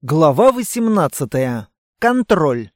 Глава 18. Контроль.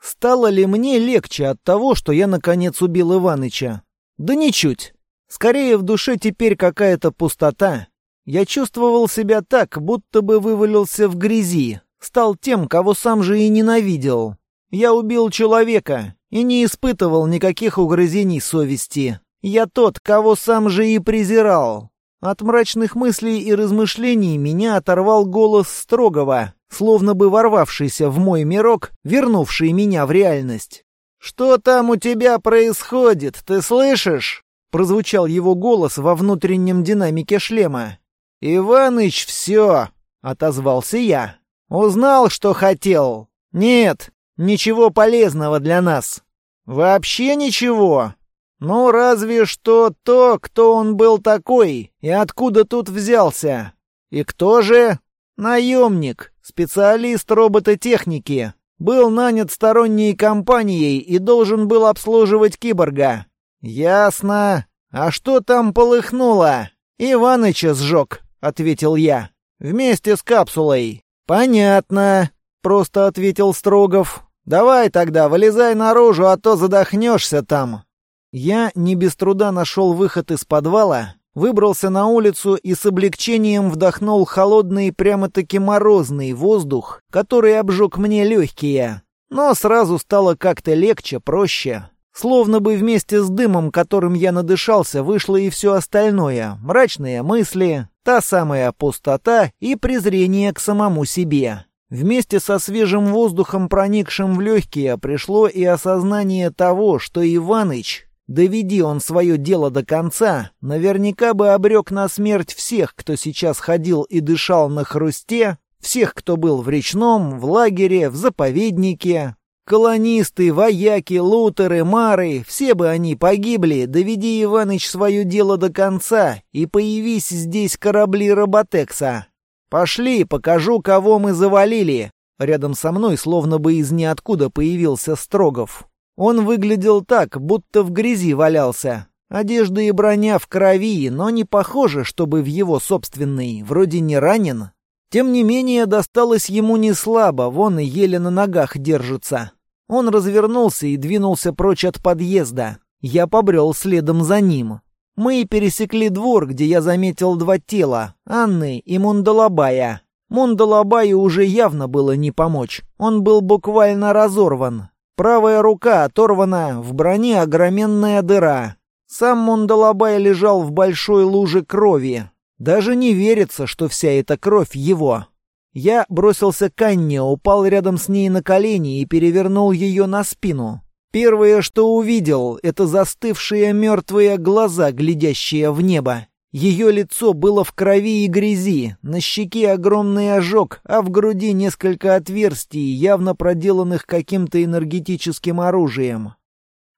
Стало ли мне легче от того, что я наконец убил Иваныча? Да ничуть. Скорее в душе теперь какая-то пустота. Я чувствовал себя так, будто бы вывалился в грязи, стал тем, кого сам же и ненавидел. Я убил человека и не испытывал никаких угрызений совести. Я тот, кого сам же и презирал. От мрачных мыслей и размышлений меня оторвал голос строгого, словно бы ворвавшийся в мой мирок, вернувший меня в реальность. «Что там у тебя происходит, ты слышишь?» Прозвучал его голос во внутреннем динамике шлема. «Иваныч, все!» — отозвался я. «Узнал, что хотел?» «Нет, ничего полезного для нас». «Вообще ничего?» Ну, разве что то, кто он был такой и откуда тут взялся. И кто же? Наемник, специалист робототехники. Был нанят сторонней компанией и должен был обслуживать киборга. Ясно. А что там полыхнуло? Иваныча сжег, ответил я. Вместе с капсулой. Понятно, просто ответил Строгов. Давай тогда, вылезай наружу, а то задохнешься там. Я не без труда нашел выход из подвала, выбрался на улицу и с облегчением вдохнул холодный, прямо-таки морозный воздух, который обжег мне легкие. Но сразу стало как-то легче, проще. Словно бы вместе с дымом, которым я надышался, вышло и все остальное. Мрачные мысли, та самая пустота и презрение к самому себе. Вместе со свежим воздухом, проникшим в легкие, пришло и осознание того, что Иваныч Доведи он свое дело до конца, наверняка бы обрек на смерть всех, кто сейчас ходил и дышал на хрусте, всех, кто был в речном, в лагере, в заповеднике. Колонисты, вояки, лутеры, мары, все бы они погибли, доведи Иваныч свое дело до конца, и появись здесь корабли Роботекса. Пошли, покажу, кого мы завалили. Рядом со мной словно бы из ниоткуда появился Строгов. Он выглядел так, будто в грязи валялся. Одежда и броня в крови, но не похоже, чтобы в его собственной, вроде не ранен. Тем не менее, досталось ему не слабо, вон и еле на ногах держится. Он развернулся и двинулся прочь от подъезда. Я побрел следом за ним. Мы пересекли двор, где я заметил два тела — Анны и Мундалабая. Мундалабаю уже явно было не помочь. Он был буквально разорван. Правая рука оторвана, в броне огроменная дыра. Сам Мундалабай лежал в большой луже крови. Даже не верится, что вся эта кровь его. Я бросился к Анне, упал рядом с ней на колени и перевернул ее на спину. Первое, что увидел, это застывшие мертвые глаза, глядящие в небо. Ее лицо было в крови и грязи, на щеке огромный ожог, а в груди несколько отверстий, явно проделанных каким-то энергетическим оружием.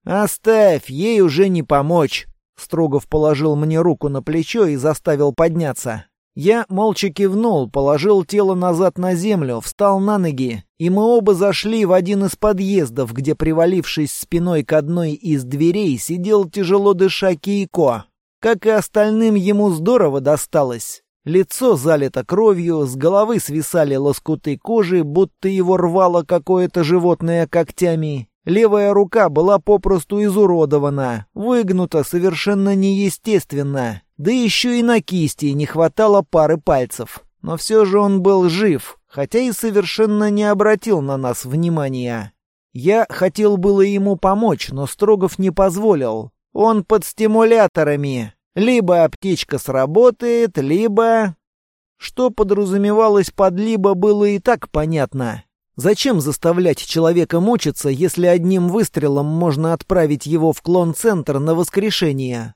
«Оставь, ей уже не помочь!» Строгов положил мне руку на плечо и заставил подняться. Я молча кивнул, положил тело назад на землю, встал на ноги, и мы оба зашли в один из подъездов, где, привалившись спиной к одной из дверей, сидел тяжело дыша Кейко. Как и остальным, ему здорово досталось. Лицо залито кровью, с головы свисали лоскуты кожи, будто его рвало какое-то животное когтями. Левая рука была попросту изуродована, выгнута совершенно неестественно. Да еще и на кисти не хватало пары пальцев. Но все же он был жив, хотя и совершенно не обратил на нас внимания. Я хотел было ему помочь, но Строгов не позволил. Он под стимуляторами. Либо аптечка сработает, либо... Что подразумевалось под «либо» было и так понятно. Зачем заставлять человека мучиться, если одним выстрелом можно отправить его в клон-центр на воскрешение?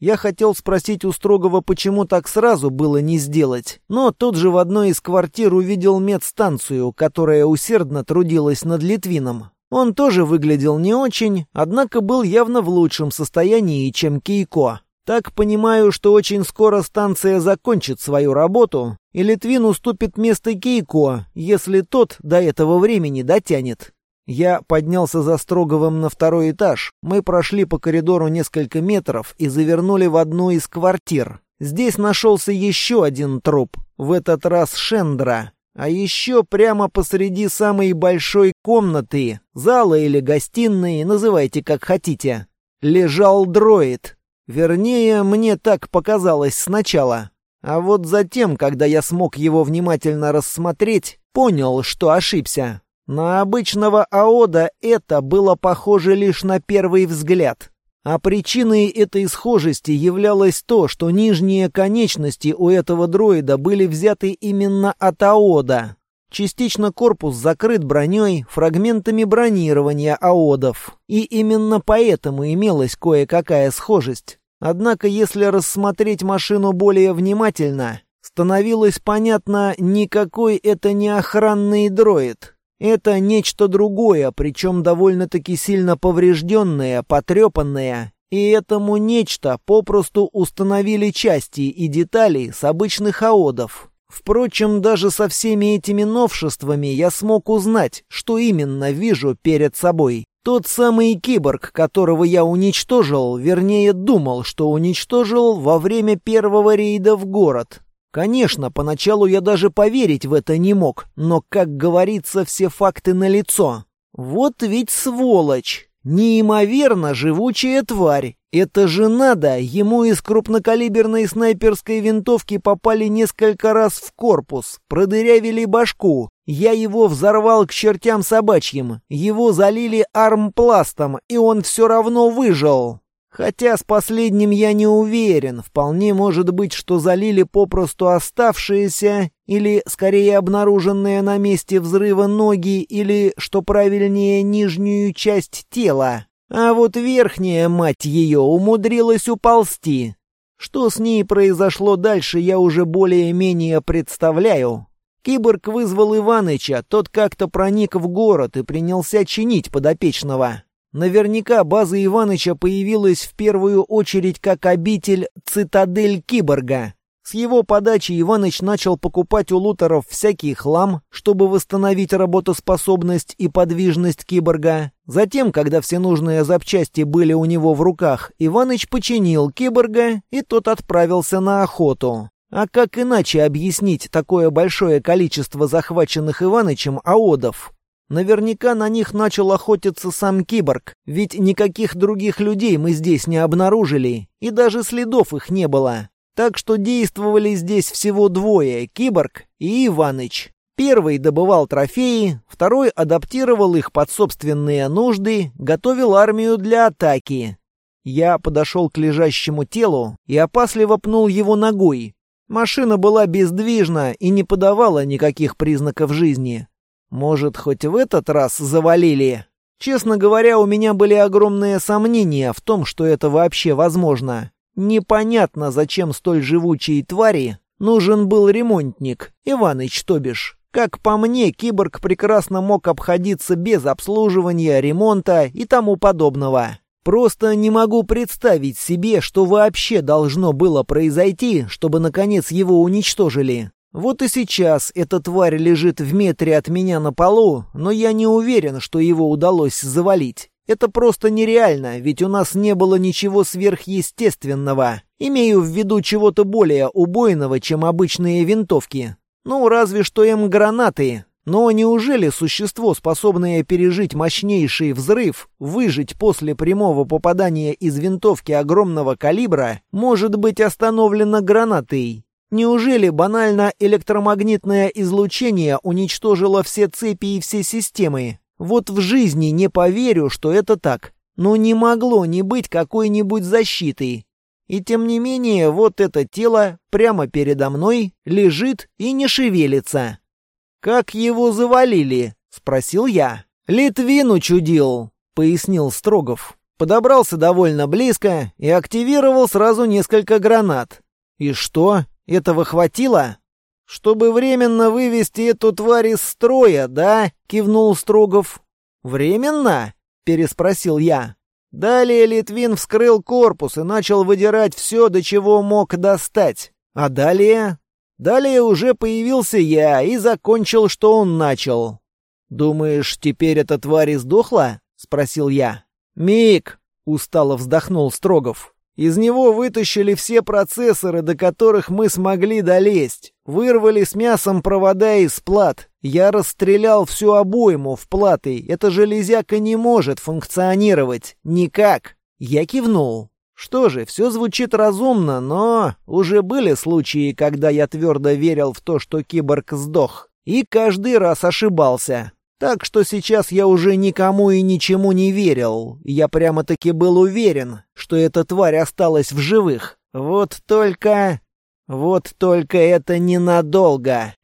Я хотел спросить у Строгова, почему так сразу было не сделать, но тут же в одной из квартир увидел медстанцию, которая усердно трудилась над Литвином. Он тоже выглядел не очень, однако был явно в лучшем состоянии, чем Кейко. Так понимаю, что очень скоро станция закончит свою работу, и Литвин уступит место Кейко, если тот до этого времени дотянет. Я поднялся за Строговым на второй этаж. Мы прошли по коридору несколько метров и завернули в одну из квартир. Здесь нашелся еще один труп, в этот раз Шендра. А еще прямо посреди самой большой комнаты, зала или гостиной, называйте как хотите, лежал дроид. Вернее, мне так показалось сначала. А вот затем, когда я смог его внимательно рассмотреть, понял, что ошибся. На обычного Аода это было похоже лишь на первый взгляд. А причиной этой схожести являлось то, что нижние конечности у этого дроида были взяты именно от Аода. Частично корпус закрыт броней, фрагментами бронирования аодов. И именно поэтому имелась кое-какая схожесть. Однако, если рассмотреть машину более внимательно, становилось понятно, никакой это не охранный дроид. Это нечто другое, причем довольно-таки сильно поврежденное, потрепанное. И этому нечто попросту установили части и детали с обычных аодов. Впрочем, даже со всеми этими новшествами я смог узнать, что именно вижу перед собой. Тот самый киборг, которого я уничтожил, вернее думал, что уничтожил во время первого рейда в город. Конечно, поначалу я даже поверить в это не мог, но, как говорится, все факты налицо. Вот ведь сволочь! Неимоверно живучая тварь. Это же надо, ему из крупнокалиберной снайперской винтовки попали несколько раз в корпус, продырявили башку. Я его взорвал к чертям собачьим, его залили армпластом, и он все равно выжил. Хотя с последним я не уверен, вполне может быть, что залили попросту оставшиеся, или, скорее, обнаруженные на месте взрыва ноги, или, что правильнее, нижнюю часть тела. А вот верхняя, мать ее, умудрилась уползти. Что с ней произошло дальше, я уже более-менее представляю. Киборг вызвал Иваныча, тот как-то проник в город и принялся чинить подопечного. Наверняка база Иваныча появилась в первую очередь как обитель «Цитадель Киборга». С его подачи Иваныч начал покупать у лутеров всякий хлам, чтобы восстановить работоспособность и подвижность киборга. Затем, когда все нужные запчасти были у него в руках, Иваныч починил киборга, и тот отправился на охоту. А как иначе объяснить такое большое количество захваченных Иванычем аодов? Наверняка на них начал охотиться сам киборг, ведь никаких других людей мы здесь не обнаружили, и даже следов их не было. Так что действовали здесь всего двое — Киборг и Иваныч. Первый добывал трофеи, второй адаптировал их под собственные нужды, готовил армию для атаки. Я подошел к лежащему телу и опасливо пнул его ногой. Машина была бездвижна и не подавала никаких признаков жизни. Может, хоть в этот раз завалили? Честно говоря, у меня были огромные сомнения в том, что это вообще возможно. Непонятно, зачем столь живучей твари нужен был ремонтник, Иваныч, то бишь. Как по мне, киборг прекрасно мог обходиться без обслуживания, ремонта и тому подобного. Просто не могу представить себе, что вообще должно было произойти, чтобы наконец его уничтожили. Вот и сейчас эта тварь лежит в метре от меня на полу, но я не уверен, что его удалось завалить. Это просто нереально, ведь у нас не было ничего сверхъестественного. Имею в виду чего-то более убойного, чем обычные винтовки. Ну, разве что М-гранаты. Но неужели существо, способное пережить мощнейший взрыв, выжить после прямого попадания из винтовки огромного калибра, может быть остановлено гранатой? Неужели банально электромагнитное излучение уничтожило все цепи и все системы? Вот в жизни не поверю, что это так. Но не могло не быть какой-нибудь защиты. И тем не менее, вот это тело прямо передо мной лежит и не шевелится. «Как его завалили?» — спросил я. «Литвин учудил», — пояснил Строгов. Подобрался довольно близко и активировал сразу несколько гранат. «И что, этого хватило?» «Чтобы временно вывести эту тварь из строя, да?» — кивнул Строгов. «Временно?» — переспросил я. Далее Литвин вскрыл корпус и начал выдирать все, до чего мог достать. А далее? Далее уже появился я и закончил, что он начал. «Думаешь, теперь эта тварь издохла?» — спросил я. «Миг!» — устало вздохнул Строгов. Из него вытащили все процессоры, до которых мы смогли долезть. Вырвали с мясом провода из плат. Я расстрелял всю обойму в платы. Эта железяка не может функционировать. Никак. Я кивнул. Что же, все звучит разумно, но уже были случаи, когда я твердо верил в то, что киборг сдох. И каждый раз ошибался. Так что сейчас я уже никому и ничему не верил. Я прямо-таки был уверен, что эта тварь осталась в живых. Вот только... Вот только это ненадолго.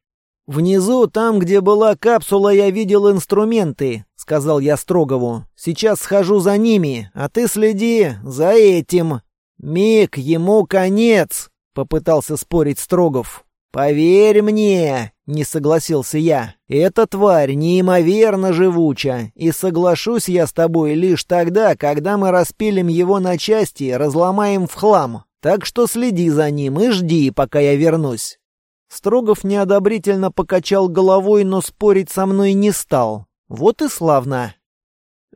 «Внизу, там, где была капсула, я видел инструменты», — сказал я Строгову. «Сейчас схожу за ними, а ты следи за этим». «Миг, ему конец», — попытался спорить Строгов. «Поверь мне», — не согласился я, — «эта тварь неимоверно живуча, и соглашусь я с тобой лишь тогда, когда мы распилим его на части, разломаем в хлам. Так что следи за ним и жди, пока я вернусь». Строгов неодобрительно покачал головой, но спорить со мной не стал. Вот и славно.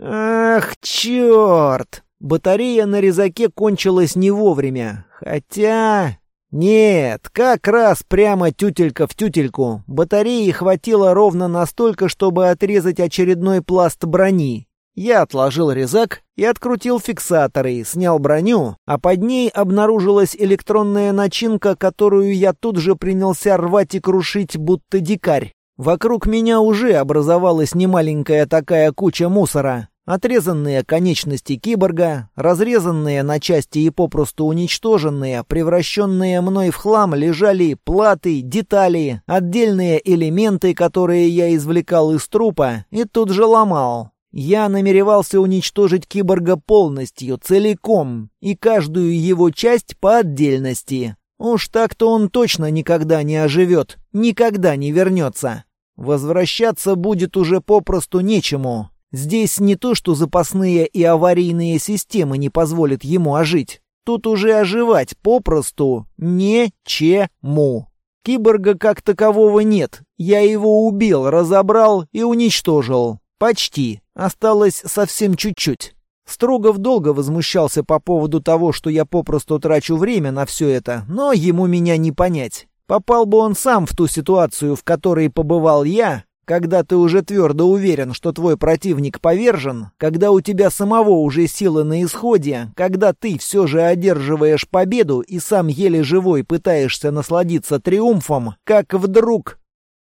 «Ах, черт!» Батарея на резаке кончилась не вовремя. Хотя... Нет, как раз прямо тютелька в тютельку. Батареи хватило ровно настолько, чтобы отрезать очередной пласт брони. Я отложил резак и открутил фиксаторы, снял броню, а под ней обнаружилась электронная начинка, которую я тут же принялся рвать и крушить, будто дикарь. Вокруг меня уже образовалась немаленькая такая куча мусора. Отрезанные конечности киборга, разрезанные на части и попросту уничтоженные, превращенные мной в хлам, лежали платы, детали, отдельные элементы, которые я извлекал из трупа и тут же ломал. Я намеревался уничтожить киборга полностью, целиком, и каждую его часть по отдельности. Уж так-то он точно никогда не оживет, никогда не вернется. Возвращаться будет уже попросту нечему. Здесь не то, что запасные и аварийные системы не позволят ему ожить. Тут уже оживать попросту нечему. Киборга как такового нет. Я его убил, разобрал и уничтожил. Почти. Осталось совсем чуть-чуть. Строгов долго возмущался по поводу того, что я попросту трачу время на все это, но ему меня не понять. Попал бы он сам в ту ситуацию, в которой побывал я, когда ты уже твердо уверен, что твой противник повержен, когда у тебя самого уже силы на исходе, когда ты все же одерживаешь победу и сам еле живой пытаешься насладиться триумфом, как вдруг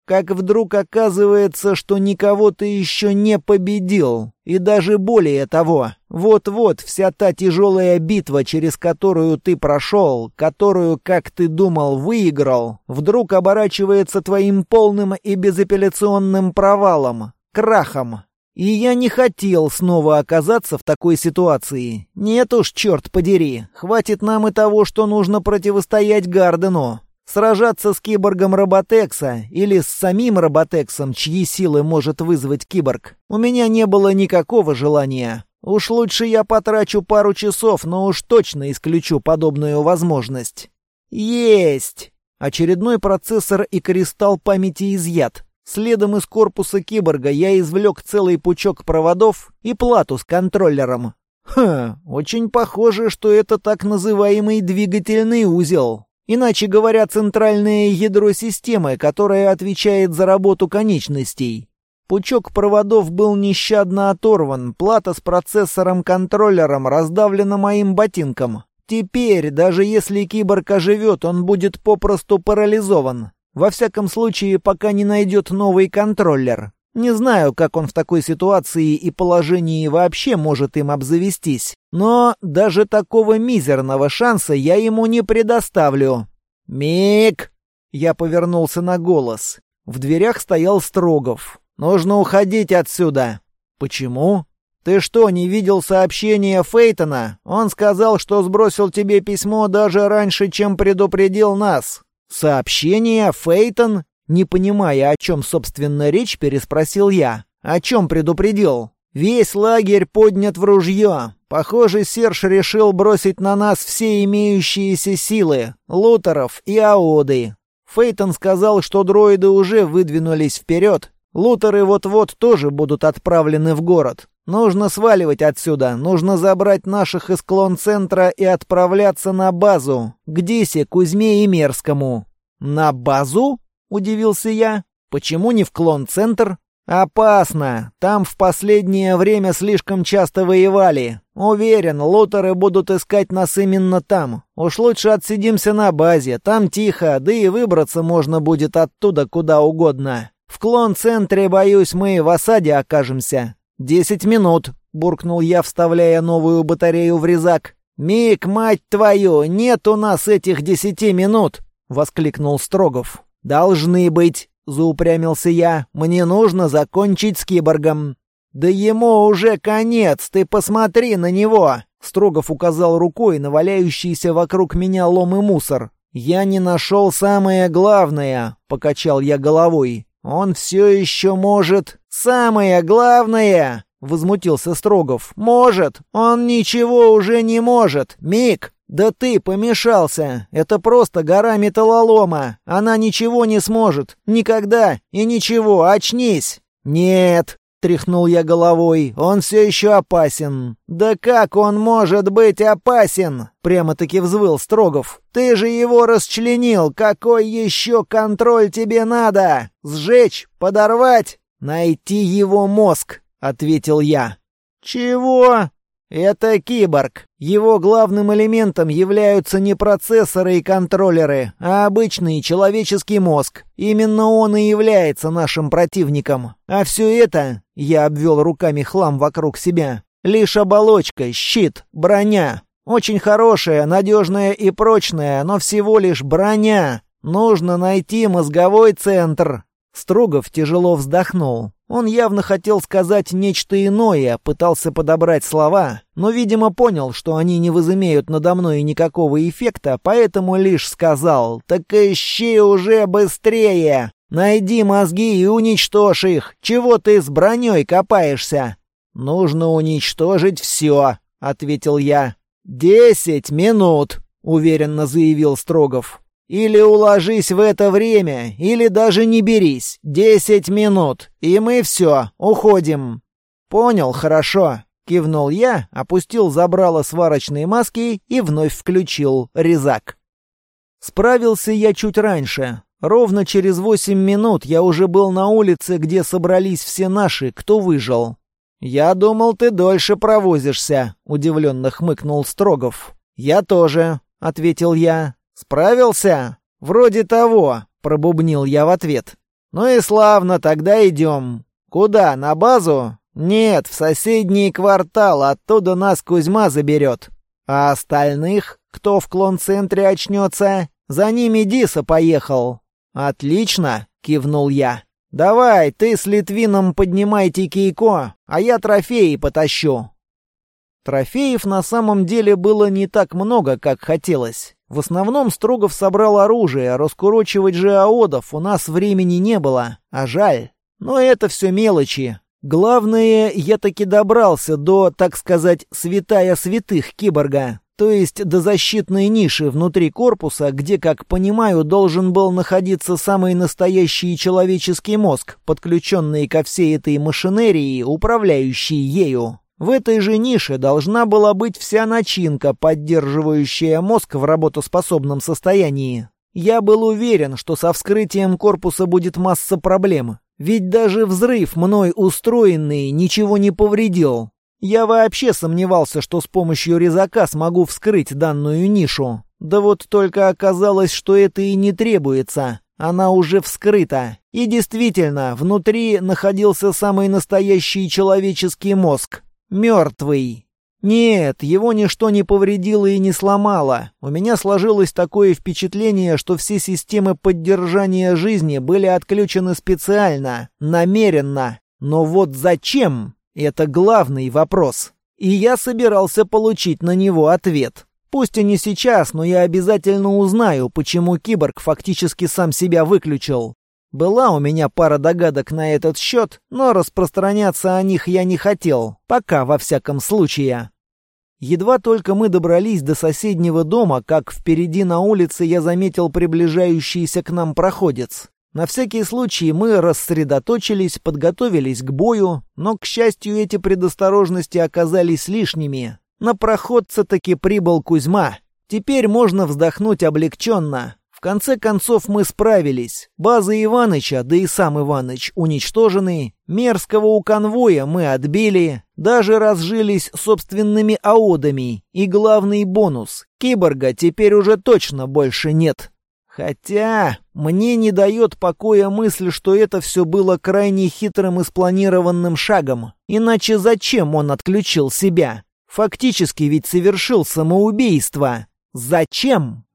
как вдруг оказывается, что никого ты еще не победил. И даже более того, вот-вот вся та тяжелая битва, через которую ты прошел, которую, как ты думал, выиграл, вдруг оборачивается твоим полным и безапелляционным провалом, крахом. И я не хотел снова оказаться в такой ситуации. Нет уж, черт подери, хватит нам и того, что нужно противостоять Гардену. Сражаться с киборгом Роботекса или с самим Роботексом, чьи силы может вызвать киборг, у меня не было никакого желания. Уж лучше я потрачу пару часов, но уж точно исключу подобную возможность. Есть! Очередной процессор и кристалл памяти изъят. Следом из корпуса киборга я извлек целый пучок проводов и плату с контроллером. Ха, очень похоже, что это так называемый двигательный узел. Иначе говоря, центральное ядро системы, которое отвечает за работу конечностей. Пучок проводов был нещадно оторван, плата с процессором-контроллером раздавлена моим ботинком. Теперь, даже если киборг оживет, он будет попросту парализован. Во всяком случае, пока не найдет новый контроллер. Не знаю, как он в такой ситуации и положении вообще может им обзавестись. Но даже такого мизерного шанса я ему не предоставлю. «Мик!» Я повернулся на голос. В дверях стоял Строгов. «Нужно уходить отсюда». «Почему?» «Ты что, не видел сообщения Фейтона? Он сказал, что сбросил тебе письмо даже раньше, чем предупредил нас». «Сообщение? Фейтон? Не понимая, о чем, собственно, речь, переспросил я. «О чем предупредил?» «Весь лагерь поднят в ружье. Похоже, Серж решил бросить на нас все имеющиеся силы, лутеров и аоды. Фейтон сказал, что дроиды уже выдвинулись вперед. Лутеры вот-вот тоже будут отправлены в город. Нужно сваливать отсюда, нужно забрать наших из клон-центра и отправляться на базу, к Дисе, Кузьме и Мерзкому». «На базу?» — удивился я. «Почему не в клон-центр?» «Опасно. Там в последнее время слишком часто воевали. Уверен, лутеры будут искать нас именно там. Уж лучше отсидимся на базе. Там тихо, да и выбраться можно будет оттуда куда угодно. В клон-центре, боюсь, мы в осаде окажемся. Десять минут», — буркнул я, вставляя новую батарею в резак. «Мик, мать твою, нет у нас этих десяти минут!» — воскликнул Строгов. «Должны быть!» заупрямился я. «Мне нужно закончить с киборгом». «Да ему уже конец, ты посмотри на него!» Строгов указал рукой на валяющийся вокруг меня лом и мусор. «Я не нашел самое главное», — покачал я головой. «Он все еще может...» «Самое главное!» — возмутился Строгов. «Может! Он ничего уже не может! Мик, «Да ты помешался! Это просто гора металлолома! Она ничего не сможет! Никогда! И ничего! Очнись!» «Нет!» — тряхнул я головой. «Он все еще опасен!» «Да как он может быть опасен?» — прямо-таки взвыл Строгов. «Ты же его расчленил! Какой еще контроль тебе надо? Сжечь? Подорвать? Найти его мозг!» — ответил я. «Чего?» Это киборг. Его главным элементом являются не процессоры и контроллеры, а обычный человеческий мозг. Именно он и является нашим противником. А все это, я обвел руками хлам вокруг себя, лишь оболочка, щит, броня. Очень хорошая, надежная и прочная, но всего лишь броня. Нужно найти мозговой центр. Строгов тяжело вздохнул. Он явно хотел сказать нечто иное, пытался подобрать слова, но, видимо, понял, что они не возымеют надо мной никакого эффекта, поэтому лишь сказал «Так ищи уже быстрее! Найди мозги и уничтожь их! Чего ты с броней копаешься?» «Нужно уничтожить все», — ответил я. «Десять минут», — уверенно заявил Строгов. Или уложись в это время, или даже не берись. Десять минут, и мы все, уходим». «Понял, хорошо», — кивнул я, опустил забрало сварочной маски и вновь включил резак. Справился я чуть раньше. Ровно через восемь минут я уже был на улице, где собрались все наши, кто выжил. «Я думал, ты дольше провозишься», — удивленно хмыкнул Строгов. «Я тоже», — ответил я. «Справился?» «Вроде того», — пробубнил я в ответ. «Ну и славно, тогда идем. Куда, на базу?» «Нет, в соседний квартал, оттуда нас Кузьма заберет. А остальных, кто в клон-центре очнется, за ними Диса поехал». «Отлично», — кивнул я. «Давай, ты с Литвином поднимайте Кейко, а я трофеи потащу». Трофеев на самом деле было не так много, как хотелось. В основном Строгов собрал оружие, раскурочивать же аодов у нас времени не было, а жаль. Но это все мелочи. Главное, я таки добрался до, так сказать, святая святых киборга, то есть до защитной ниши внутри корпуса, где, как понимаю, должен был находиться самый настоящий человеческий мозг, подключенный ко всей этой машинерии, управляющей ею. В этой же нише должна была быть вся начинка, поддерживающая мозг в работоспособном состоянии. Я был уверен, что со вскрытием корпуса будет масса проблем. Ведь даже взрыв, мной устроенный, ничего не повредил. Я вообще сомневался, что с помощью резака смогу вскрыть данную нишу. Да вот только оказалось, что это и не требуется. Она уже вскрыта. И действительно, внутри находился самый настоящий человеческий мозг. Мертвый. Нет, его ничто не повредило и не сломало. У меня сложилось такое впечатление, что все системы поддержания жизни были отключены специально, намеренно. Но вот зачем? Это главный вопрос. И я собирался получить на него ответ. Пусть и не сейчас, но я обязательно узнаю, почему киборг фактически сам себя выключил. Была у меня пара догадок на этот счет, но распространяться о них я не хотел, пока во всяком случае. Едва только мы добрались до соседнего дома, как впереди на улице я заметил приближающийся к нам проходец. На всякий случай мы рассредоточились, подготовились к бою, но, к счастью, эти предосторожности оказались лишними. На проходца таки прибыл Кузьма. Теперь можно вздохнуть облегченно. В конце концов мы справились. База Иваныча, да и сам Иваныч, уничтожены. Мерзкого у конвоя мы отбили. Даже разжились собственными аодами. И главный бонус — киборга теперь уже точно больше нет. Хотя мне не дает покоя мысль, что это все было крайне хитрым и спланированным шагом. Иначе зачем он отключил себя? Фактически ведь совершил самоубийство. Зачем?